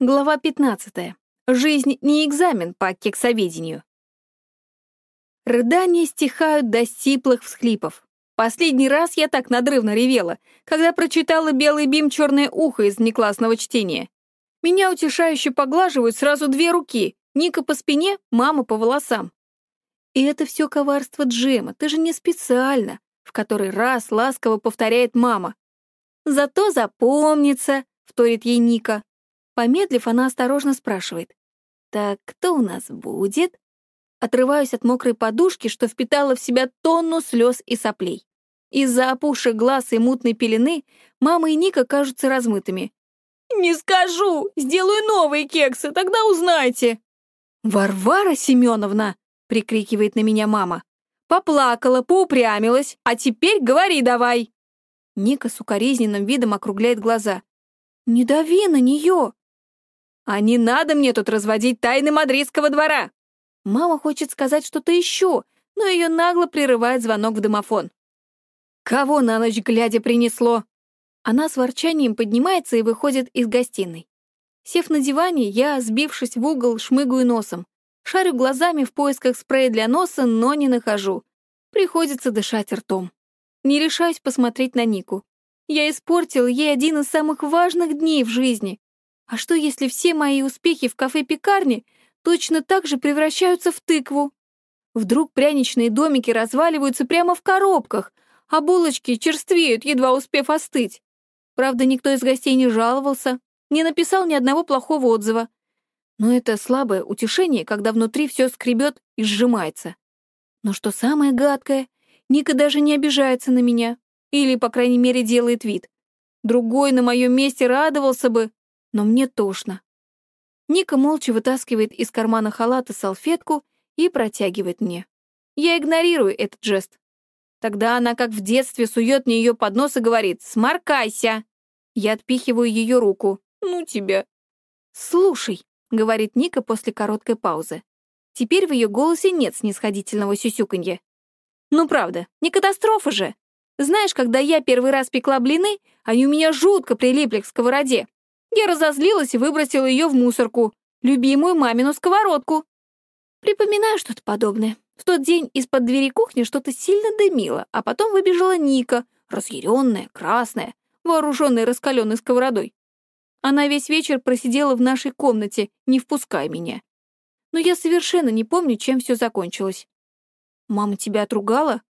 Глава 15. Жизнь не экзамен по кексоведению. Рыдания стихают до стиплых всхлипов. Последний раз я так надрывно ревела, когда прочитала «Белый бим. Черное ухо» из неклассного чтения. Меня утешающе поглаживают сразу две руки, Ника по спине, мама по волосам. И это все коварство Джема, ты же не специально, в который раз ласково повторяет мама. Зато запомнится, вторит ей Ника. Помедлив, она осторожно спрашивает. «Так кто у нас будет?» Отрываюсь от мокрой подушки, что впитала в себя тонну слез и соплей. Из-за опухших глаз и мутной пелены мама и Ника кажутся размытыми. «Не скажу! Сделаю новые кексы, тогда узнайте!» «Варвара Семеновна!» — прикрикивает на меня мама. «Поплакала, поупрямилась, а теперь говори давай!» Ника с укоризненным видом округляет глаза. «Не дави на нее!» А не надо мне тут разводить тайны мадридского двора. Мама хочет сказать что-то еще, но ее нагло прерывает звонок в домофон. Кого на ночь глядя принесло? Она с ворчанием поднимается и выходит из гостиной. Сев на диване, я, сбившись в угол, шмыгаю носом. Шарю глазами в поисках спрея для носа, но не нахожу. Приходится дышать ртом. Не решаюсь посмотреть на Нику. Я испортил ей один из самых важных дней в жизни. А что, если все мои успехи в кафе-пекарне точно так же превращаются в тыкву? Вдруг пряничные домики разваливаются прямо в коробках, а булочки черствеют, едва успев остыть. Правда, никто из гостей не жаловался, не написал ни одного плохого отзыва. Но это слабое утешение, когда внутри все скребет и сжимается. Но что самое гадкое, Ника даже не обижается на меня. Или, по крайней мере, делает вид. Другой на моем месте радовался бы, но мне тошно. Ника молча вытаскивает из кармана халата салфетку и протягивает мне. Я игнорирую этот жест. Тогда она, как в детстве, сует мне ее под нос и говорит «Сморкайся!». Я отпихиваю ее руку. «Ну тебя!» «Слушай», — говорит Ника после короткой паузы. Теперь в ее голосе нет снисходительного сюсюканья. «Ну правда, не катастрофа же! Знаешь, когда я первый раз пекла блины, они у меня жутко прилипли к сковороде. Я разозлилась и выбросила ее в мусорку, любимую мамину сковородку. Припоминаю что-то подобное. В тот день из-под двери кухни что-то сильно дымило, а потом выбежала Ника, разъяренная, красная, вооруженная раскаленной сковородой. Она весь вечер просидела в нашей комнате, не впуская меня. Но я совершенно не помню, чем все закончилось. «Мама тебя отругала?»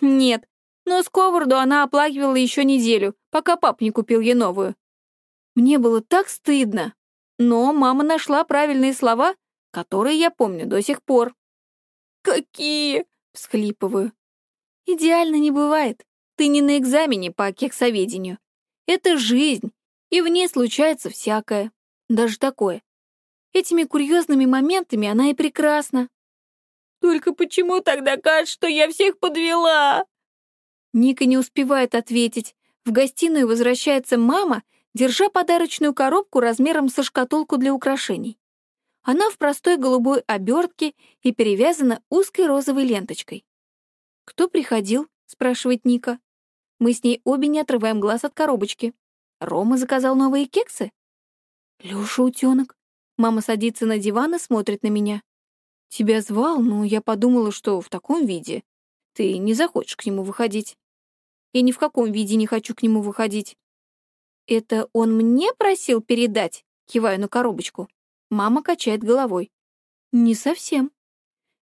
«Нет, но сковороду она оплакивала еще неделю, пока пап не купил ей новую. Мне было так стыдно. Но мама нашла правильные слова, которые я помню до сих пор. «Какие?» — всхлипываю. «Идеально не бывает. Ты не на экзамене по кексоведению. Это жизнь, и в ней случается всякое. Даже такое. Этими курьезными моментами она и прекрасна. Только почему тогда кажется, что я всех подвела?» Ника не успевает ответить. В гостиную возвращается мама держа подарочную коробку размером со шкатулку для украшений. Она в простой голубой обертке и перевязана узкой розовой ленточкой. «Кто приходил?» — спрашивает Ника. Мы с ней обе не отрываем глаз от коробочки. Рома заказал новые кексы? Лёша утёнок. Мама садится на диван и смотрит на меня. Тебя звал, но я подумала, что в таком виде ты не захочешь к нему выходить. Я ни в каком виде не хочу к нему выходить. «Это он мне просил передать?» Киваю на коробочку. Мама качает головой. «Не совсем.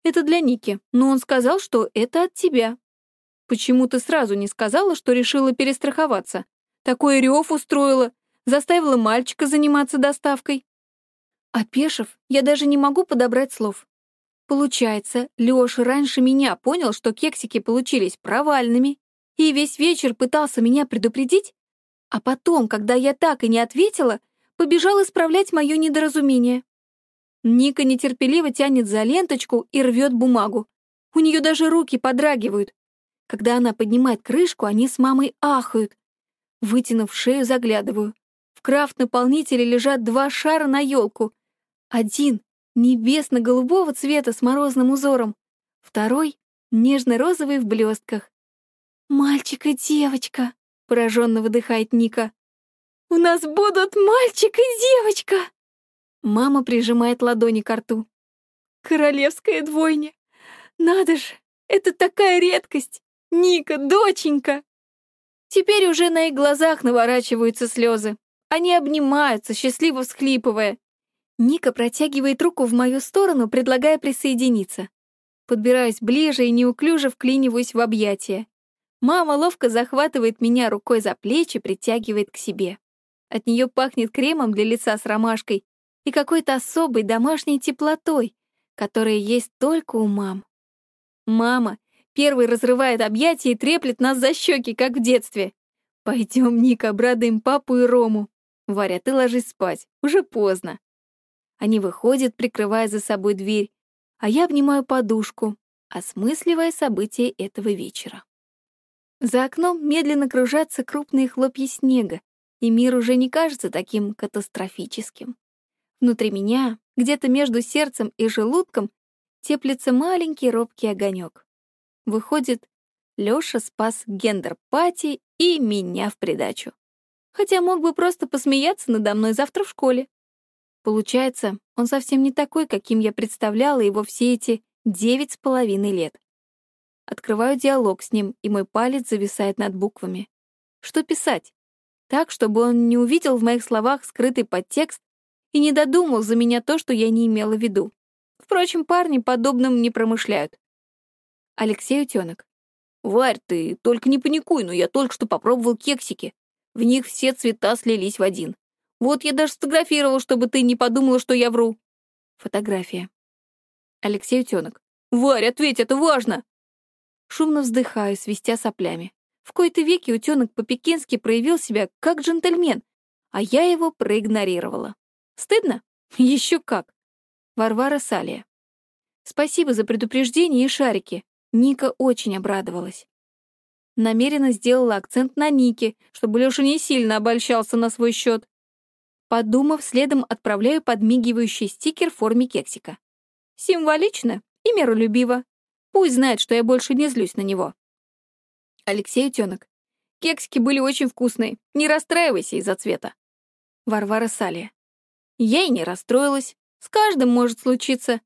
Это для Ники, но он сказал, что это от тебя. Почему ты сразу не сказала, что решила перестраховаться? Такой рев устроила, заставила мальчика заниматься доставкой». Опешив, я даже не могу подобрать слов. Получается, Лёша раньше меня понял, что кексики получились провальными, и весь вечер пытался меня предупредить, а потом, когда я так и не ответила, побежал исправлять мое недоразумение. Ника нетерпеливо тянет за ленточку и рвет бумагу. У нее даже руки подрагивают. Когда она поднимает крышку, они с мамой ахают. Вытянув шею, заглядываю. В крафт-наполнителе лежат два шара на елку. Один — небесно-голубого цвета с морозным узором. Второй — нежно-розовый в блестках. «Мальчик и девочка!» — пораженно выдыхает Ника. «У нас будут мальчик и девочка!» Мама прижимает ладони к рту. Королевская двойня. Надо же, это такая редкость. Ника, доченька. Теперь уже на их глазах наворачиваются слезы. Они обнимаются, счастливо всхлипывая. Ника протягивает руку в мою сторону, предлагая присоединиться. Подбираюсь ближе и неуклюже вклиниваюсь в объятия. Мама ловко захватывает меня рукой за плечи, притягивает к себе. От нее пахнет кремом для лица с ромашкой и какой-то особой домашней теплотой, которая есть только у мам. Мама первый разрывает объятия и треплет нас за щеки, как в детстве. «Пойдем, Ника, обрадуем папу и Рому». «Варя, ты ложись спать, уже поздно». Они выходят, прикрывая за собой дверь, а я обнимаю подушку, осмысливая события этого вечера. За окном медленно кружатся крупные хлопья снега, и мир уже не кажется таким катастрофическим. Внутри меня, где-то между сердцем и желудком, теплится маленький робкий огонек. Выходит, Лёша спас гендер-пати и меня в придачу. Хотя мог бы просто посмеяться надо мной завтра в школе. Получается, он совсем не такой, каким я представляла его все эти девять с половиной лет. Открываю диалог с ним, и мой палец зависает над буквами. Что писать? Так, чтобы он не увидел в моих словах скрытый подтекст и не додумал за меня то, что я не имела в виду. Впрочем, парни подобным не промышляют. Алексей Утенок. «Варь, ты только не паникуй, но я только что попробовал кексики. В них все цвета слились в один. Вот я даже сфотографировал, чтобы ты не подумала, что я вру». Фотография. Алексей Утенок. «Варь, ответь, это важно!» Шумно вздыхаю, свистя соплями. В кои-то веки утенок по-пекински проявил себя как джентльмен, а я его проигнорировала. Стыдно? Еще как. Варвара Салия. Спасибо за предупреждение и шарики. Ника очень обрадовалась. Намеренно сделала акцент на Нике, чтобы Лёша не сильно обольщался на свой счет. Подумав, следом отправляю подмигивающий стикер в форме кексика. Символично и миролюбиво. Пусть знает, что я больше не злюсь на него. Алексей Утенок. Кексики были очень вкусные. Не расстраивайся из-за цвета. Варвара Салия. Я и не расстроилась. С каждым может случиться.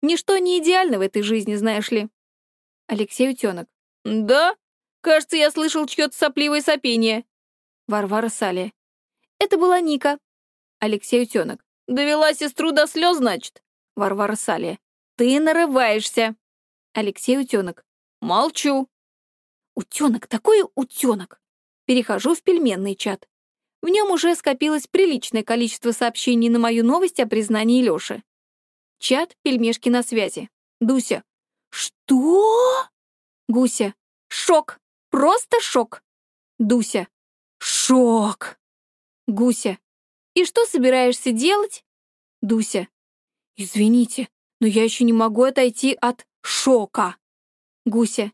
Ничто не идеально в этой жизни, знаешь ли. Алексей Утенок. Да? Кажется, я слышал чье-то сопливое сопение. Варвара Салия. Это была Ника. Алексей Утенок. Довела сестру до слез, значит? Варвара Салия. Ты нарываешься. Алексей Утенок. Молчу. Утенок, такой утенок. Перехожу в пельменный чат. В нем уже скопилось приличное количество сообщений на мою новость о признании Лёши. Чат «Пельмешки на связи». Дуся. «Что?» Гуся. «Шок! Просто шок!» Дуся. «Шок!» Гуся. «И что собираешься делать?» Дуся. «Извините, но я еще не могу отойти от шока!» Гуся.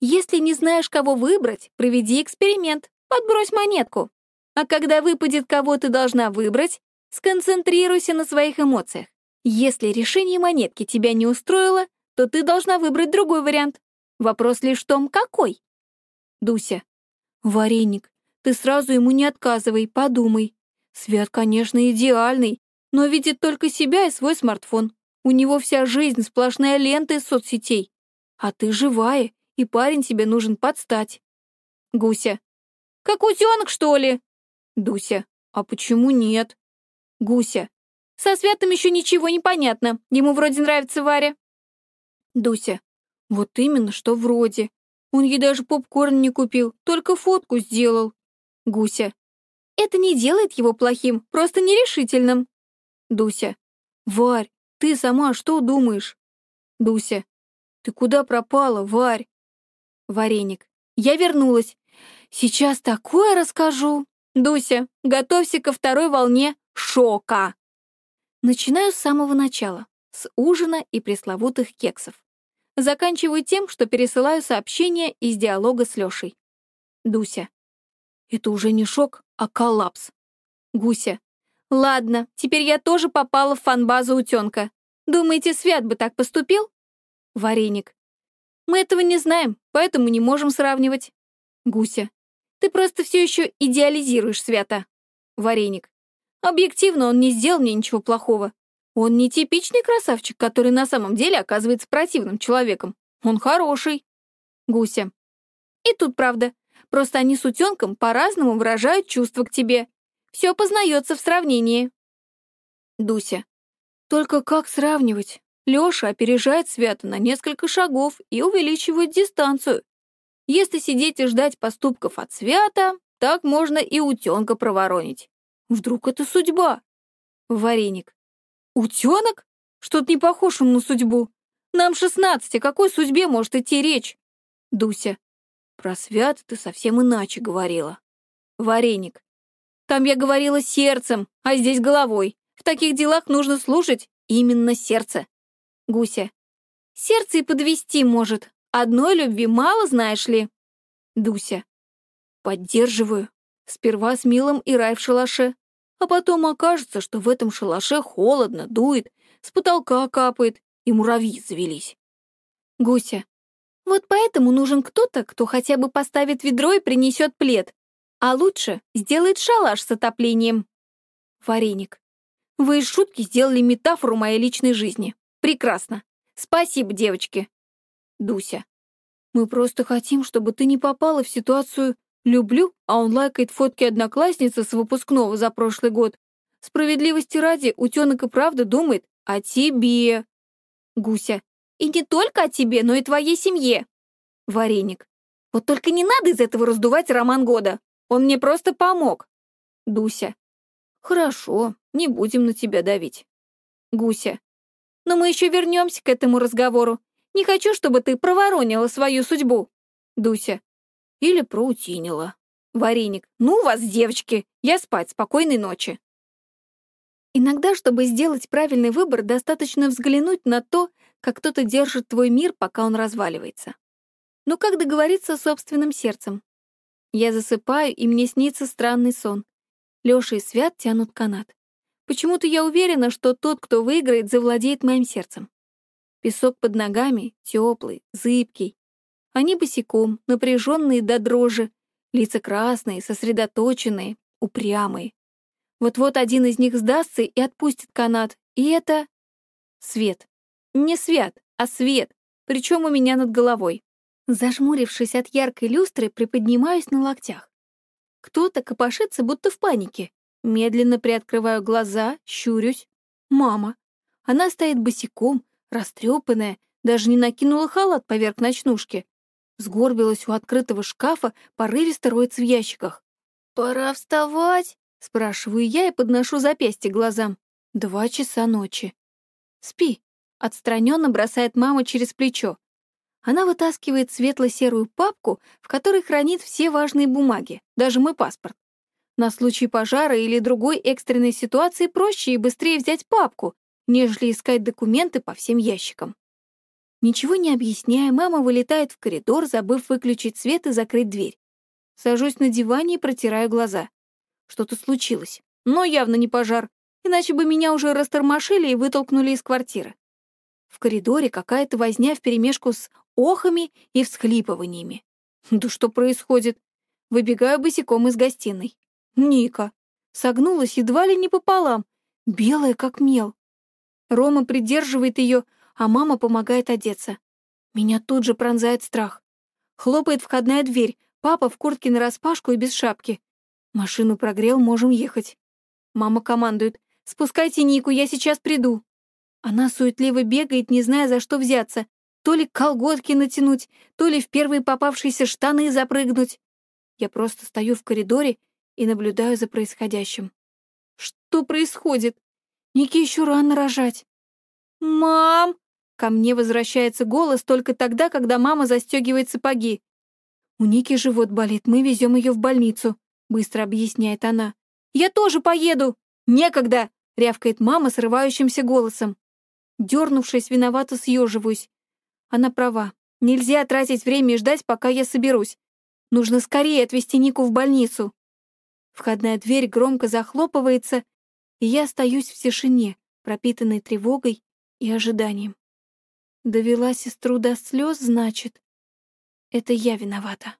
«Если не знаешь, кого выбрать, проведи эксперимент, подбрось монетку. А когда выпадет, кого ты должна выбрать, сконцентрируйся на своих эмоциях. Если решение монетки тебя не устроило, то ты должна выбрать другой вариант. Вопрос лишь в том, какой. Дуся. Вареник, ты сразу ему не отказывай, подумай. Свят, конечно, идеальный, но видит только себя и свой смартфон. У него вся жизнь сплошная лента из соцсетей. А ты живая, и парень тебе нужен подстать. Гуся. Как утенок, что ли? Дуся. А почему нет? Гуся. Со Святым еще ничего не понятно. Ему вроде нравится Варя. Дуся. Вот именно, что вроде. Он ей даже попкорн не купил, только фотку сделал. Гуся. Это не делает его плохим, просто нерешительным. Дуся. Варь, ты сама что думаешь? Дуся. Ты куда пропала, Варь? Вареник. Я вернулась. Сейчас такое расскажу. Дуся, готовься ко второй волне шока. Начинаю с самого начала, с ужина и пресловутых кексов. Заканчиваю тем, что пересылаю сообщение из диалога с Лешей. Дуся. Это уже не шок, а коллапс. Гуся. Ладно, теперь я тоже попала в фанбазу утенка. Думаете, Свят бы так поступил? Вареник. Мы этого не знаем, поэтому не можем сравнивать. Гуся. Ты просто все еще идеализируешь Свята. Вареник. Объективно, он не сделал мне ничего плохого. Он не типичный красавчик, который на самом деле оказывается противным человеком. Он хороший. Гуся. И тут правда. Просто они с утенком по-разному выражают чувства к тебе. Все познается в сравнении. Дуся. Только как сравнивать? Лёша опережает Свято на несколько шагов и увеличивает дистанцию. Если сидеть и ждать поступков от Свята, так можно и утенка проворонить. Вдруг это судьба? Вареник. Утенок? Что-то не похож он на судьбу. Нам шестнадцать, о какой судьбе может идти речь? Дуся. Про Свят ты совсем иначе говорила. Вареник. Там я говорила сердцем, а здесь головой. В таких делах нужно слушать именно сердце. Гуся. Сердце и подвести может. Одной любви мало, знаешь ли. Дуся. Поддерживаю. Сперва с Милом и Рай в шалаше. А потом окажется, что в этом шалаше холодно, дует, с потолка капает, и муравьи завелись. Гуся. Вот поэтому нужен кто-то, кто хотя бы поставит ведро и принесет плед, а лучше сделает шалаш с отоплением. Вареник. Вы из шутки сделали метафору моей личной жизни. Прекрасно. Спасибо, девочки. Дуся. Мы просто хотим, чтобы ты не попала в ситуацию «люблю», а он лайкает фотки одноклассницы с выпускного за прошлый год. Справедливости ради, утенок и правда думает о тебе. Гуся. И не только о тебе, но и твоей семье. Вареник. Вот только не надо из этого раздувать роман года. Он мне просто помог. Дуся. Хорошо, не будем на тебя давить. Гуся. Но мы еще вернемся к этому разговору. Не хочу, чтобы ты проворонила свою судьбу. Дуся. Или проутинила. Вареник. Ну вас, девочки, я спать, спокойной ночи. Иногда, чтобы сделать правильный выбор, достаточно взглянуть на то, как кто-то держит твой мир, пока он разваливается. Но как договориться с собственным сердцем? Я засыпаю, и мне снится странный сон. Лёша и Свят тянут канат. Почему-то я уверена, что тот, кто выиграет, завладеет моим сердцем. Песок под ногами теплый, зыбкий. Они босиком, напряженные до дрожи, лица красные, сосредоточенные, упрямые. Вот-вот один из них сдастся и отпустит канат, и это... Свет. Не свят, а свет, причем у меня над головой. Зажмурившись от яркой люстры, приподнимаюсь на локтях. Кто-то копошится, будто в панике. Медленно приоткрываю глаза, щурюсь. Мама. Она стоит босиком, растрепанная, даже не накинула халат поверх ночнушки. Сгорбилась у открытого шкафа, порывисто роется в ящиках. «Пора вставать?» — спрашиваю я и подношу запястье глазам. Два часа ночи. «Спи», Отстраненно бросает мама через плечо. Она вытаскивает светло-серую папку, в которой хранит все важные бумаги, даже мой паспорт. На случай пожара или другой экстренной ситуации проще и быстрее взять папку, нежели искать документы по всем ящикам. Ничего не объясняя, мама вылетает в коридор, забыв выключить свет и закрыть дверь. Сажусь на диване и протираю глаза. Что-то случилось, но явно не пожар, иначе бы меня уже растормошили и вытолкнули из квартиры. В коридоре какая-то возня вперемешку с охами и всхлипываниями. Да что происходит? Выбегаю босиком из гостиной. Ника. Согнулась едва ли не пополам, белая как мел. Рома придерживает ее, а мама помогает одеться. Меня тут же пронзает страх. Хлопает входная дверь, папа в куртке нараспашку и без шапки. Машину прогрел, можем ехать. Мама командует. «Спускайте Нику, я сейчас приду». Она суетливо бегает, не зная, за что взяться. То ли колготки натянуть, то ли в первые попавшиеся штаны запрыгнуть. Я просто стою в коридоре и наблюдаю за происходящим. Что происходит? Нике еще рано рожать. «Мам!» Ко мне возвращается голос только тогда, когда мама застегивает сапоги. «У Ники живот болит, мы везем ее в больницу», — быстро объясняет она. «Я тоже поеду!» «Некогда!» — рявкает мама срывающимся голосом. Дернувшись, виновато съеживаюсь. Она права. Нельзя тратить время и ждать, пока я соберусь. Нужно скорее отвезти Нику в больницу. Входная дверь громко захлопывается, и я остаюсь в тишине, пропитанной тревогой и ожиданием. Довела сестру до слез, значит. Это я виновата.